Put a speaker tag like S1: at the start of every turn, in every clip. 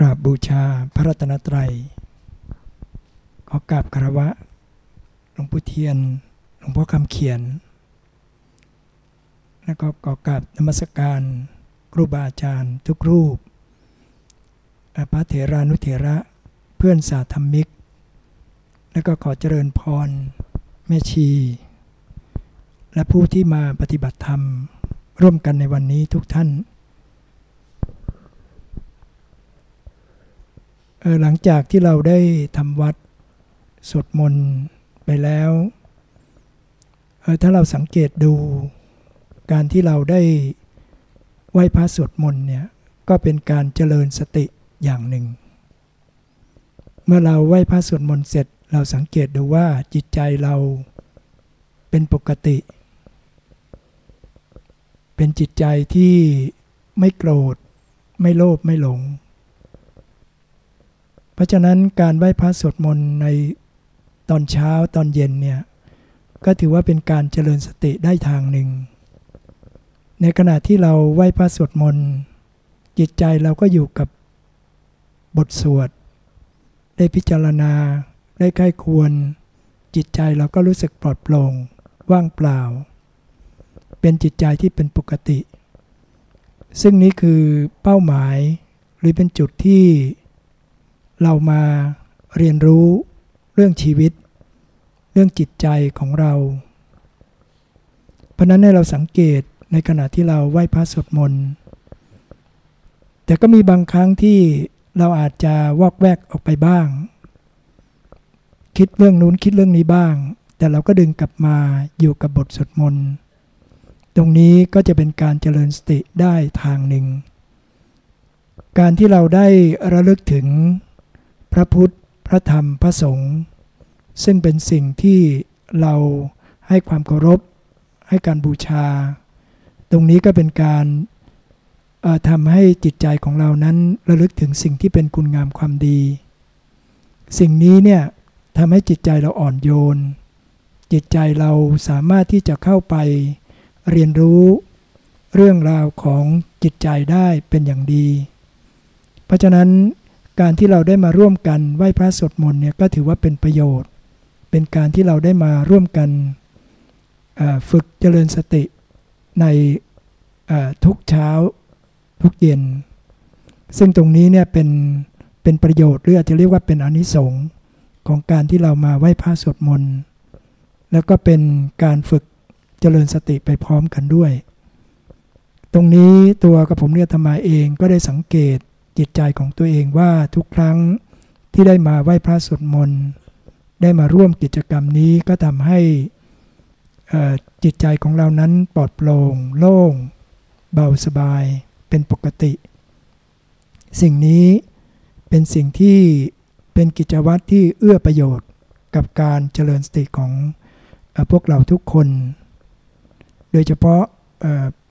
S1: กราบบูชาพระรัตนตรัย ขอกราบคารวะหลวงปู่เทียน หลวงพ่อคำเขียน แล้วก็ขอกราบนมัสการครูบาอาจารย์ทุกรูปพระเถรานุเถระเพื่อนสาธรรมิก แล้วก็ขอเจริญพร แม่ชี และผู้ที่มาปฏิบัติธรรม ร่วมกันในวันนี้ทุกท่าน หลังจากที่เราได้ทำวัดสวดมนต์ไปแล้ว ถ้าเราสังเกตดูการที่เราได้ไหว้พระสวดมนต์เนี่ยก็เป็นการเจริญสติอย่างหนึ่ง เมื่อเราไหว้พระสวดมนต์เสร็จเราสังเกตดูว่าจิตใจเราเป็นปกติ เป็นจิตใจที่ไม่โกรธ ไม่โลภไม่หลง เพราะฉะนั้นการไหว้พระสวดมนต์ในตอนเช้าตอนเย็นเนี่ยก็ถือว่าเป็นการเจริญสติได้ทางหนึ่ง ในขณะที่เราไหว้พระสวดมนต์จิตใจเราก็อยู่กับบทสวด ได้พิจารณา ได้ใกล้ควร จิตใจเราก็รู้สึกปลอดโปร่งว่างเปล่า เป็นจิตใจที่เป็นปกติ ซึ่งนี้คือเป้าหมายหรือเป็นจุดที่ เรามาเรียนรู้เรื่องชีวิต เรื่องจิตใจของเรา เพราะนั้นให้เราสังเกตในขณะที่เราไหว้พระสวดมนต์แต่ก็มีบางครั้งที่เราอาจจะวอกแวกออกไปบ้าง คิดเรื่องนู้นคิดเรื่องนี้บ้าง แต่เราก็ดึงกลับมาอยู่กับบทสวดมนต์ตรงนี้ก็จะเป็นการเจริญสติได้ทางหนึ่ง การที่เราได้ระลึกถึง พระพุทธ พระธรรม พระสงฆ์ซึ่งเป็นสิ่งที่เราให้ความเคารพ ให้การบูชา ตรงนี้ก็เป็นการทำให้จิตใจของเรานั้นระลึกถึงสิ่งที่เป็นคุณงามความดี สิ่งนี้เนี่ยทำให้จิตใจเราอ่อนโยน จิตใจเราสามารถที่จะเข้าไปเรียนรู้เรื่องราวของจิตใจได้เป็นอย่างดี เพราะฉะนั้น การที่เราได้มาร่วมกันไหว้พระสวดมนต์เนี่ยก็ถือว่าเป็นประโยชน์ เป็นการที่เราได้มาร่วมกันฝึกเจริญสติในทุกเช้าทุกเย็น ซึ่งตรงนี้เนี่ยเป็นเป็นประโยชน์หรืออาจจะเรียกว่าเป็นอนิสงส์ของการที่เรามาไหว้พระสวดมนต์แล้วก็เป็นการฝึกเจริญสติไปพร้อมกันด้วย ตรงนี้ตัวกับผมเรียธรรมาเองก็ได้สังเกต จิตใจของตัวเองว่าทุกครั้งที่ได้มาไหว้พระสวดมนต์ได้มาร่วมกิจกรรมนี้ก็ทำให้จิตใจของเรานั้นปลอดโปร่งโล่ง เบาสบายเป็นปกติ สิ่งนี้เป็นสิ่งที่เป็นกิจวัตรที่เอื้อประโยชน์กับการเจริญสติของพวกเราทุกคน โดยเฉพาะ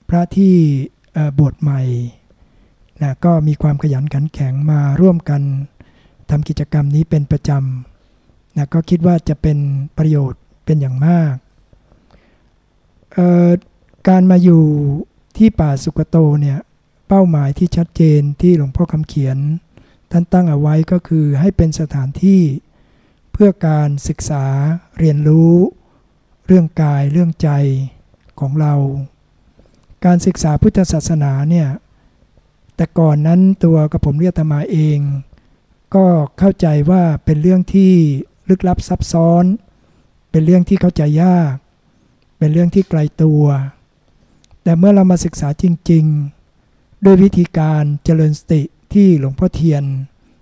S1: พระที่บวชใหม่ นะก็มีความขยันขันแข็งมาร่วมกันทำกิจกรรมนี้เป็นประจำนะก็คิดว่าจะเป็นประโยชน์เป็นอย่างมาก การมาอยู่ที่ป่าสุกโตเนี่ยเป้าหมายที่ชัดเจนที่หลวงพ่อคำเขียน ท่านตั้งเอาไว้ก็คือให้เป็นสถานที่เพื่อการศึกษาเรียนรู้ เรื่องกายเรื่องใจของเรา การศึกษาพุทธศาสนาเนี่ย แต่ก่อนนั้นตัวกับผมเรียกธรรมาเอง ก็เข้าใจว่าเป็นเรื่องที่ลึกลับซับซ้อน เป็นเรื่องที่เข้าใจยาก เป็นเรื่องที่ไกลตัว แต่เมื่อเรามาศึกษาจริง ๆ ด้วยวิธีการเจริญสติที่หลวงพ่อเทียน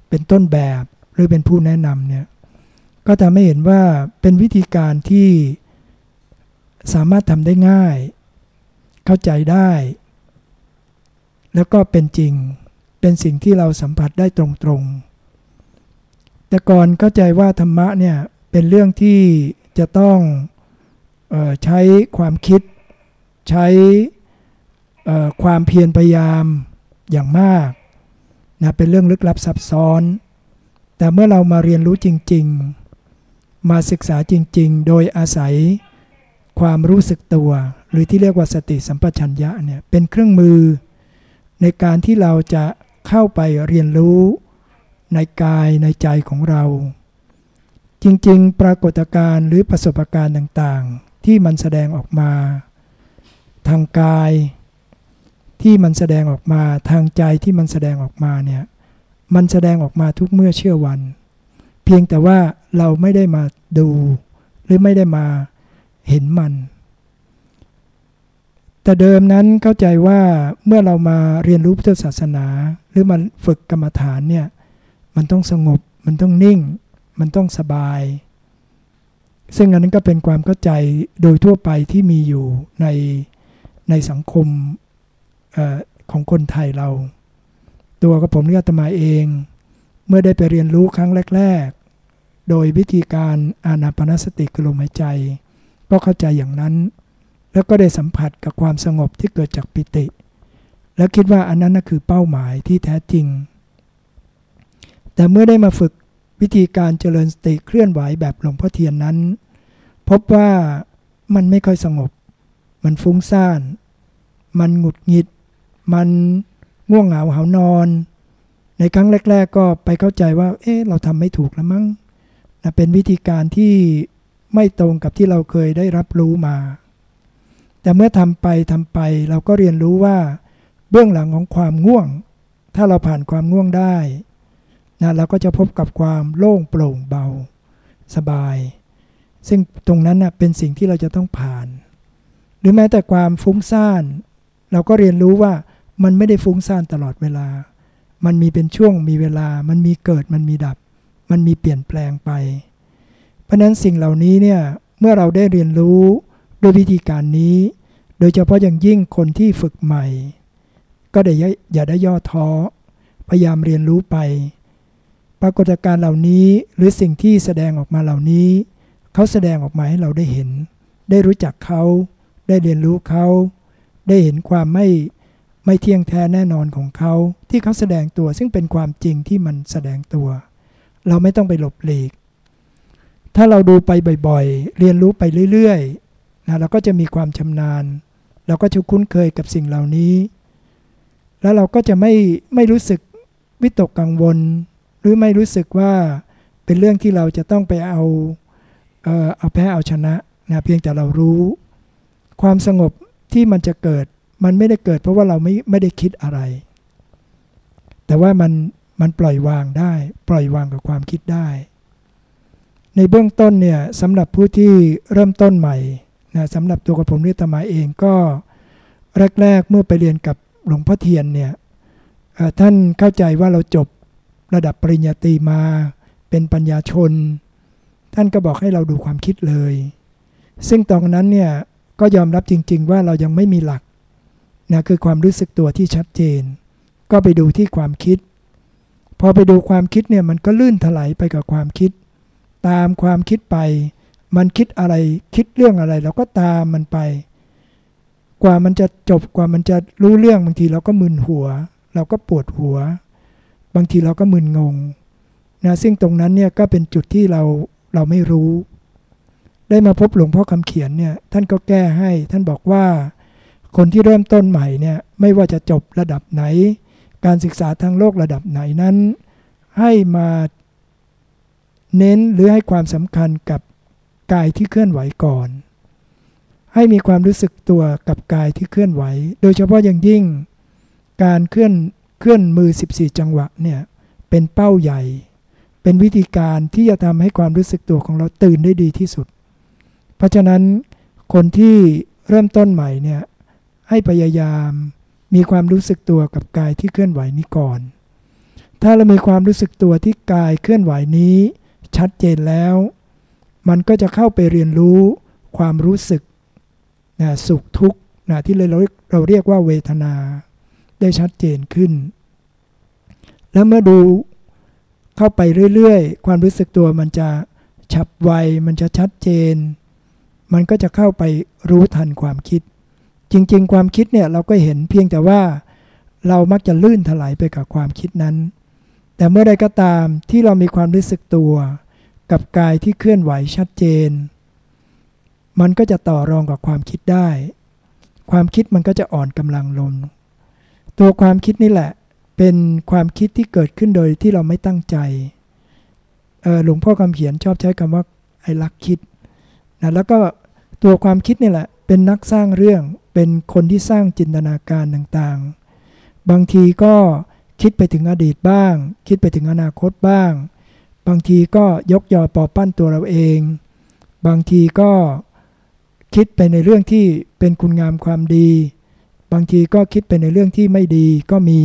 S1: เป็นต้นแบบหรือเป็นผู้แนะนำเนี่ยก็ทำให้เห็นว่าเป็นวิธีการที่สามารถทำได้ง่าย เข้าใจได้ แล้วก็เป็นจริง เป็นสิ่งที่เราสัมผัสได้ตรงๆ แต่ก่อนเข้าใจว่าธรรมะเนี่ยเป็นเรื่องที่จะต้องออใช้ความคิด ใช้ความเพียรพยายามอย่างมากนะเป็นเรื่องลึกลับซับซ้อน แต่เมื่อเรามาเรียนรู้จริง ๆ มาศึกษาจริง ๆ โดยอาศัยความรู้สึกตัว หรือที่เรียกว่าสติสัมปชัญญะเนี่ยเป็นเครื่องมือ ในการที่เราจะเข้าไปเรียนรู้ในกายในใจของเรา จริงๆ ปรากฏการณ์หรือประสบการณ์ต่างๆ ที่มันแสดงออกมา ทางกาย ที่มันแสดงออกมาทางใจที่มันแสดงออกมาเนี่ยมันแสดงออกมาทุกเมื่อเชื่อวัน เพียงแต่ว่าเราไม่ได้มาดู หรือไม่ได้มาเห็นมัน แต่เดิมนั้นเข้าใจว่าเมื่อเรามาเรียนรู้พุทธศาสนา หรือมาฝึกกรรมฐานเนี่ยมันต้องสงบมันต้องนิ่ง มันต้องสบาย ซึ่งอันนั้นก็เป็นความเข้าใจโดยทั่วไปที่มีอยู่ในในสังคมอของคนไทยเรา ตัวกับผมเรียกตมาเอง เมื่อได้ไปเรียนรู้ครั้งแรก ๆ โดยวิธีการอานาปนสติคือลมหายใจ ก็เข้าใจอย่างนั้น แล้วก็ได้สัมผัสกับความสงบที่เกิดจากปิติ แล้วคิดว่าอันนั้นคือเป้าหมายที่แท้จริง แต่เมื่อได้มาฝึกวิธีการเจริญสติเคลื่อนไหวแบบหลวงพ่อเทียนนั้น พบว่ามันไม่ค่อยสงบ มันฟุ้งซ่าน มันหงุดหงิด มันง่วงเหงาหานอน ในครั้งแรก ๆ ก็ไปเข้าใจว่า เอ๊ะเราทำไม่ถูกแล้วมั้งนะเป็นวิธีการที่ไม่ตรงกับที่เราเคยได้รับรู้มา แต่เมื่อทำไปทำไปเราก็เรียนรู้ว่า เบื้องหลังของความง่วง ถ้าเราผ่านความง่วงได้นะเราก็จะพบกับความโล่งโปร่งเบา สบาย ซึ่งตรงนั้นนะเป็นสิ่งที่เราจะต้องผ่าน หรือแม้แต่ความฟุ้งซ่าน เราก็เรียนรู้ว่ามันไม่ได้ฟุ้งซ่านตลอดเวลา มันมีเป็นช่วงมีเวลา มันมีเกิดมันมีดับ มันมีเปลี่ยนแปลงไป เพราะนั้นสิ่งเหล่านี้เนี่ยเมื่อเราได้เรียนรู้ ด้วยวิธีการนี้ โดยเฉพาะอย่างยิ่งคนที่ฝึกใหม่ ก็ได้อย่าได้ย่อท้อ พยายามเรียนรู้ไป ปรากฏการณ์เหล่านี้หรือสิ่งที่แสดงออกมาเหล่านี้ เขาแสดงออกมาให้เราได้เห็น ได้รู้จักเขา ได้เรียนรู้เขา ได้เห็นความไม่ไม่เที่ยงแท้แน่นอนของเขา ที่เขาแสดงตัวซึ่งเป็นความจริงที่มันแสดงตัว เราไม่ต้องไปหลบหลีก ถ้าเราดูไปบ่อยๆ เรียนรู้ไปเรื่อยๆ นะเราก็จะมีความชำนาญ เราก็จะคุ้นเคยกับสิ่งเหล่านี้ แล้วเราก็จะไม่ไม่รู้สึกวิตกกังวล หรือไม่รู้สึกว่าเป็นเรื่องที่เราจะต้องไปเอาเออเอาแพ้เอาชนะนะเพียงแต่เรารู้ ความสงบที่มันจะเกิดมันไม่ได้เกิดเพราะว่าเราไม่ไม่ได้คิดอะไร แต่ว่ามันมันปล่อยวางได้ ปล่อยวางกับความคิดได้ ในเบื้องต้นเนี่ยสำหรับผู้ที่เริ่มต้นใหม่ นะสำหรับตัวกับผมนิตมาเองก็แรกๆเมื่อไปเรียนกับหลวงพ่อเทียนเนี่ยท่านเข้าใจว่าเราจบระดับปริญญาตรีมาเป็นปัญญาชน ท่านก็บอกให้เราดูความคิดเลย ซึ่งตอนนั้นเนี่ยก็ยอมรับจริง ๆ ว่าเรายังไม่มีหลักนะคือความรู้สึกตัวที่ชัดเจน ก็ไปดูที่ความคิด พอไปดูความคิดเนี่ยมันก็ลื่นถลายไปกับความคิด ตามความคิดไป มันคิดอะไรคิดเรื่องอะไร เราก็ตามมันไป กว่ามันจะจบกว่ามันจะรู้เรื่องบางทีเราก็มึนหัว เราก็ปวดหัว บางทีเราก็มึนงงนะซึ่งตรงนั้นเนี่ยก็เป็นจุดที่เราเราไม่รู้ ได้มาพบหลวงพ่อคำเขียนเนี่ยท่านก็แก้ให้ท่านบอกว่า คนที่เริ่มต้นใหม่เนี่ยไม่ว่าจะจบระดับไหน การศึกษาทางโลกระดับไหนนั้น ให้มาเน้นหรือให้ความสำคัญกับ กายที่เคลื่อนไหวก่อน ให้มีความรู้สึกตัวกับกายที่เคลื่อนไหว โดยเฉพาะอย่างยิ่ง การเคลื่อนเคลื่อนมือ 14 จังหวะเนี่ยเป็นเป้าใหญ่ เป็นวิธีการที่จะทำให้ความรู้สึกตัวของเราตื่นได้ดีที่สุด เพราะฉะนั้นคนที่เริ่มต้นใหม่เนี่ยให้พยายามมีความรู้สึกตัวกับกายที่เคลื่อนไหวนี้ก่อน ถ้าเรามีความรู้สึกตัวที่กายเคลื่อนไหวนี้ ชัดเจนแล้ว มันก็จะเข้าไปเรียนรู้ความรู้สึกนะสุขทุกข์นะที่เราเราเรียกว่าเวทนาได้ชัดเจนขึ้น แล้วเมื่อดูเข้าไปเรื่อยๆ ความรู้สึกตัวมันจะฉับไว มันจะชัดเจน มันก็จะเข้าไปรู้ทันความคิด จริงๆ ความคิดเนี่ยเราก็เห็นเพียงแต่ว่าเรามักจะลื่นถลายไปกับความคิดนั้น แต่เมื่อใดก็ตามที่เรามีความรู้สึกตัว กับกายที่เคลื่อนไหวชัดเจน มันก็จะต่อรองกับความคิดได้ ความคิดมันก็จะอ่อนกำลังลง ตัวความคิดนี่แหละ เป็นความคิดที่เกิดขึ้นโดยที่เราไม่ตั้งใจหลวงพ่อคำเขียนชอบใช้คำว่าไอ้ลักคิดนะแล้วก็ตัวความคิดนี่แหละ เป็นนักสร้างเรื่องเป็นคนที่สร้างจินตนาการต่างๆ บางทีก็คิดไปถึงอดีตบ้าง คิดไปถึงอนาคตบ้าง บางทีก็ยกยอปอปั้นตัวเราเอง บางทีก็คิดไปในเรื่องที่เป็นคุณงามความดี บางทีก็คิดไปในเรื่องที่ไม่ดีก็มี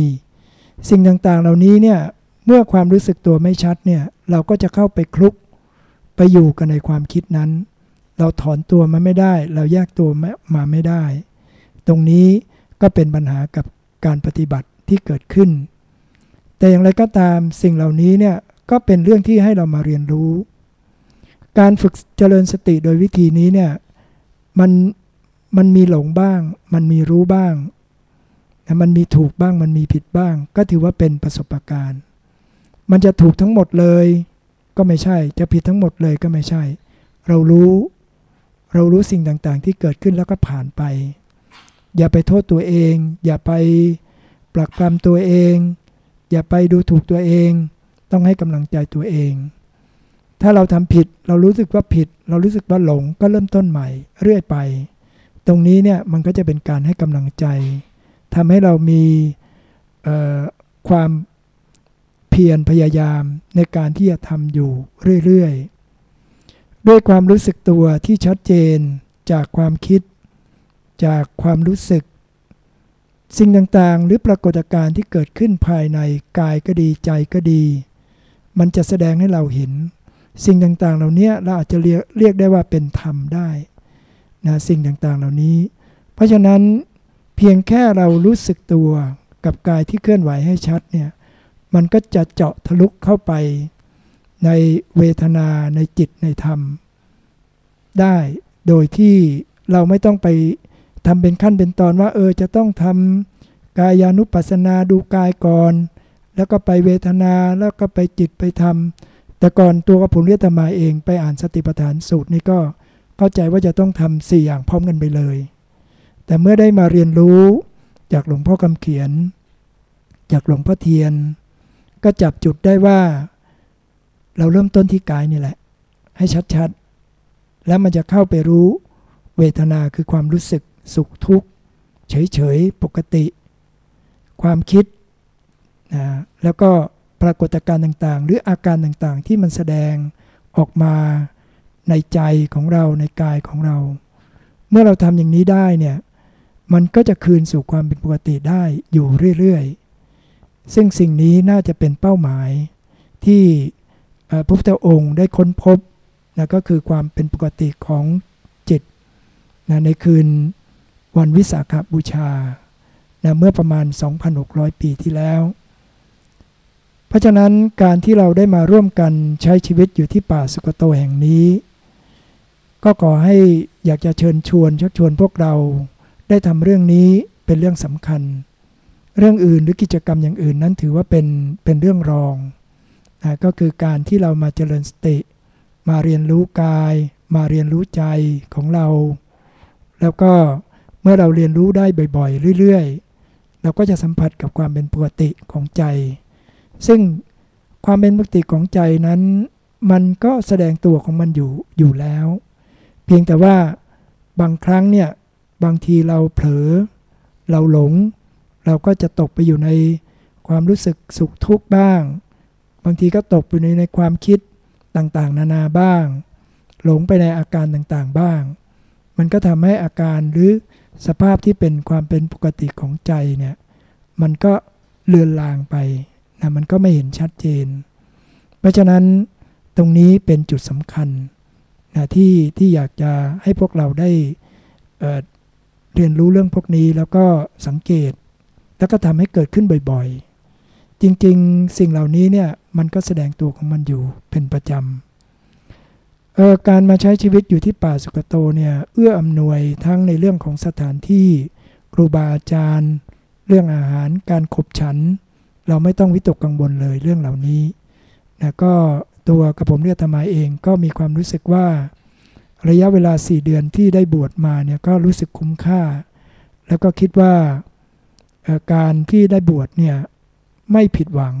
S1: สิ่งต่างๆเหล่านี้เนี่ยเมื่อความรู้สึกตัวไม่ชัดเนี่ยเราก็จะเข้าไปคลุกไปอยู่กันในความคิดนั้น เราถอนตัวมาไม่ได้ เราแยกตัวมาไม่ได้ ตรงนี้ก็เป็นปัญหากับการปฏิบัติที่เกิดขึ้น แต่อย่างไรก็ตามสิ่งเหล่านี้เนี่ย ก็เป็นเรื่องที่ให้เรามาเรียนรู้ การฝึกเจริญสติโดยวิธีนี้เนี่ยมันมันมีหลงบ้าง มันมีรู้บ้างมันมีถูกบ้างมันมีผิดบ้าง ก็ถือว่าเป็นประสบการณ์ มันจะถูกทั้งหมดเลย ก็ไม่ใช่ จะผิดทั้งหมดเลยก็ไม่ใช่ เรารู้ เรารู้สิ่งต่างๆ ที่เกิดขึ้นแล้วก็ผ่านไป อย่าไปโทษตัวเอง อย่าไปปลักปลำตัวเอง อย่าไปดูถูกตัวเอง ต้องให้กำลังใจตัวเอง ถ้าเราทำผิดเรารู้สึกว่าผิด เรารู้สึกว่าหลงก็เริ่มต้นใหม่เรื่อยไป ตรงนี้เนี่ยมันก็จะเป็นการให้กำลังใจทำให้เรามีความเพียรพยายามในการที่จะทำอยู่เรื่อยๆ ด้วยความรู้สึกตัวที่ชัดเจนจากความคิด จากความรู้สึก สิ่งต่างๆ หรือปรากฏการณ์ที่เกิดขึ้นภายในกายก็ดีใจก็ดี มันจะแสดงให้เราเห็น สิ่งต่างๆ เหล่านี้เราอาจจะเรียกเรียกได้ว่าเป็นธรรมได้นะสิ่งต่างๆ เหล่านี้ เพราะฉะนั้นเพียงแค่เรารู้สึกตัวกับกายที่เคลื่อนไหวให้ชัดเนี่ยมันก็จะเจาะทะลุเข้าไปในเวทนาในจิตในธรรม ได้โดยที่เราไม่ต้องไปทำเป็นขั้นเป็นตอนว่า เออจะต้องทำกายานุปัสสนาดูกายก่อน แล้วก็ไปเวทนาแล้วก็ไปจิตไปธรรม แต่ก่อนตัวกระผมเรียตมาเองไปอ่านสติปัฏฐานสูตรนี่ก็เข้าใจว่าจะต้องทำสี่อย่างพร้อมกันไปเลย แต่เมื่อได้มาเรียนรู้จากหลวงพ่อคำเขียน จากหลวงพ่อเทียน ก็จับจุดได้ว่า เราเริ่มต้นที่กายนี่แหละ ให้ชัดๆ แล้วมันจะเข้าไปรู้เวทนาคือความรู้สึกสุขทุกข์เฉยๆปกติ ความคิด นะแล้วก็ปรากฏการณ์ต่างๆ หรืออาการต่างๆ ที่มันแสดงออกมาในใจของเราในกายของเรา เมื่อเราทำอย่างนี้ได้เนี่ยมันก็จะคืนสู่ความเป็นปกติได้อยู่เรื่อยๆ ซึ่งสิ่งนี้น่าจะเป็นเป้าหมายที่พระพุทธองค์ได้ค้นพบนะก็คือความเป็นปกติของจิตนะในคืนวันวิสาขบูชานะเมื่อประมาณ 2,600 ปีที่แล้ว เพราะฉะนั้นการที่เราได้มาร่วมกันใช้ชีวิตอยู่ที่ป่าสุกโตแห่งนี้ ก็ขอให้อยากจะเชิญชวนชักชวนพวกเราได้ทำเรื่องนี้เป็นเรื่องสำคัญ เรื่องอื่นหรือกิจกรรมอย่างอื่นนั้นถือว่าเป็นเป็นเรื่องรองนะก็คือการที่เรามาเจริญสติ มาเรียนรู้กาย มาเรียนรู้ใจของเรา แล้วก็เมื่อเราเรียนรู้ได้บ่อยๆ เรื่อยๆ เราก็จะสัมผัสกับความเป็นปกติของใจ ซึ่งความเป็นปกติของใจนั้น มันก็แสดงตัวของมันอยู่อยู่แล้ว เพียงแต่ว่าบางครั้งเนี่ยบางทีเราเผลอ เราหลง เราก็จะตกไปอยู่ในความรู้สึกสุขทุกข์บ้าง บางทีก็ตกไปในในความคิดต่างๆ นานาบ้าง หลงไปในอาการต่างๆบ้าง มันก็ทำให้อาการหรือสภาพที่เป็นความเป็นปกติของใจเนี่ยมันก็เลือนลางไป นะมันก็ไม่เห็นชัดเจน เพราะฉะนั้นตรงนี้เป็นจุดสำคัญนะที่ที่อยากจะให้พวกเราได้เเรียนรู้เรื่องพวกนี้แล้วก็สังเกต แล้วก็ทำให้เกิดขึ้นบ่อยๆ จริงๆ สิ่งเหล่านี้เนี่ยมันก็แสดงตัวของมันอยู่เป็นประจำออการมาใช้ชีวิตอยู่ที่ป่าสุกโตเนี่ยเอื้ออำนวยทั้งในเรื่องของสถานที่ครูบาอาจารย์ เรื่องอาหารการขบฉัน เราไม่ต้องวิตกกังวลเลยเรื่องเหล่านี้นะก็ตัวกระผมเรียกธรรมาเองก็มีความรู้สึกว่า ระยะเวลา 4 เดือนที่ได้บวชมาเนี่ยก็รู้สึกคุ้มค่า แล้วก็คิดว่าการที่ได้บวชเนี่ยไม่ผิดหวัง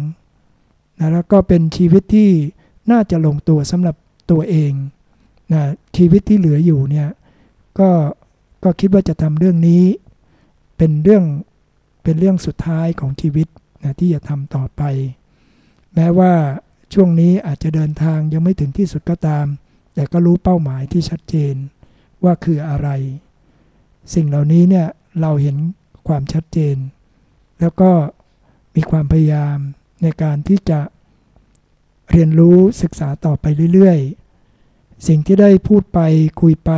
S1: นะแล้วก็เป็นชีวิตที่น่าจะลงตัวสำหรับตัวเองนะชีวิตที่เหลืออยู่เนี่ยก็ก็คิดว่าจะทำเรื่องนี้ เป็นเรื่องเป็นเรื่องสุดท้ายของชีวิต นะที่จะทำต่อไป แม้ว่าช่วงนี้อาจจะเดินทางยังไม่ถึงที่สุดก็ตาม แต่ก็รู้เป้าหมายที่ชัดเจนว่าคืออะไร สิ่งเหล่านี้เนี่ยเราเห็นความชัดเจน แล้วก็มีความพยายามในการที่จะเรียนรู้ศึกษาต่อไปเรื่อยๆ สิ่งที่ได้พูดไปคุยไป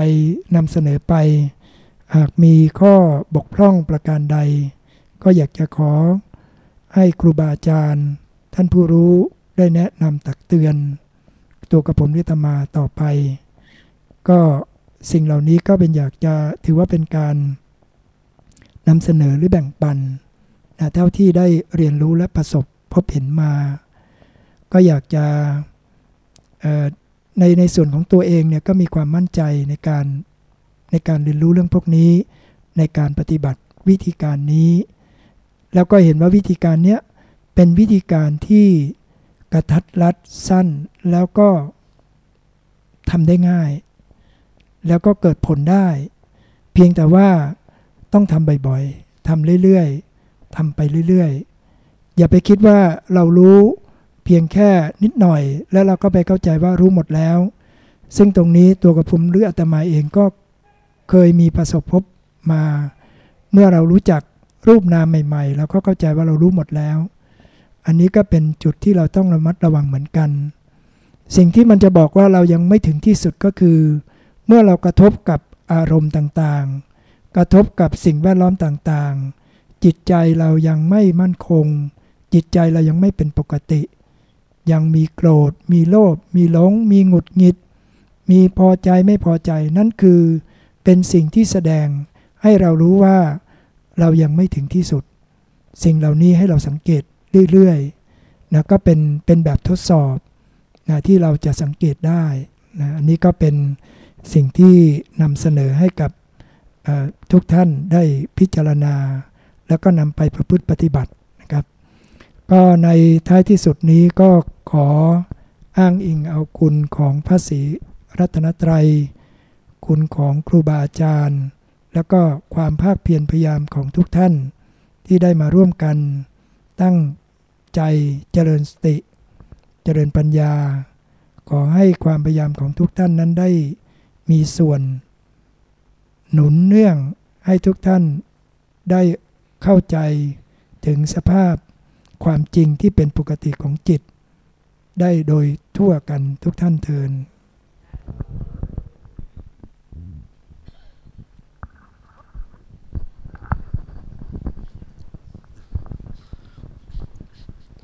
S1: นำเสนอไป หากมีข้อบกพร่องประการใด ก็อยากจะขอ ให้ครูบาอาจารย์ ท่านผู้รู้ได้แนะนำตักเตือน ตัวกระผมนิตมาต่อไป ก็สิ่งเหล่านี้ก็เป็นอยากจะถือว่าเป็นการนำเสนอหรือแบ่งปันนะเท่าที่ได้เรียนรู้และประสบพบเห็นมา ก็อยากจะในในส่วนของตัวเองเนี่ยก็มีความมั่นใจในการในการเรียนรู้เรื่องพวกนี้ ในการปฏิบัติวิธีการนี้ แล้วก็เห็นว่าวิธีการนี้เป็นวิธีการที่กระทัดรัดสั้นแล้วก็ทำได้ง่าย แล้วก็เกิดผลได้ เพียงแต่ว่าต้องทำบ่อยๆทำเรื่อยๆทำไปเรื่อยๆ อย่าไปคิดว่าเรารู้เพียงแค่นิดหน่อย แล้วเราก็ไปเข้าใจว่ารู้หมดแล้ว ซึ่งตรงนี้ตัวกับผมหรืออาตมาเองก็เคยมีประสบพบมา เมื่อเรารู้จัก รูปนามใหม่ๆ เราก็เข้าใจว่าเรารู้หมดแล้ว อันนี้ก็เป็นจุดที่เราต้องระมัดระวังเหมือนกัน สิ่งที่มันจะบอกว่าเรายังไม่ถึงที่สุดก็คือ เมื่อเรากระทบกับอารมณ์ต่างๆ กระทบกับสิ่งแวดล้อมต่างๆ จิตใจเรายังไม่มั่นคง จิตใจเรายังไม่เป็นปกติ ยังมีโกรธ มีโลภ มีหลง มีหงุดหงิด มีพอใจไม่พอใจ นั่นคือเป็นสิ่งที่แสดงให้เรารู้ว่า เรายังไม่ถึงที่สุด สิ่งเหล่านี้ให้เราสังเกตเรื่อยๆนะก็เป็นเป็นแบบทดสอบนะที่เราจะสังเกตได้นะอันนี้ก็เป็นสิ่งที่นำเสนอให้กับทุกท่านได้พิจารณา แล้วก็นำไปประพฤติปฏิบัตินะครับ ก็ในท้ายที่สุดนี้ก็ขออ้างอิงเอาคุณของพระศรีรัตนตรัย คุณของครูบาอาจารย์ แล้วก็ความภาคเพียรพยายามของทุกท่านที่ได้มาร่วมกัน ตั้งใจเจริญสติ เจริญปัญญา ขอให้ความพยายามของทุกท่านนั้นได้มีส่วน หนุนเนื่องให้ทุกท่านได้เข้าใจถึงสภาพความจริงที่เป็นปกติของจิต ได้โดยทั่วกันทุกท่านเทิน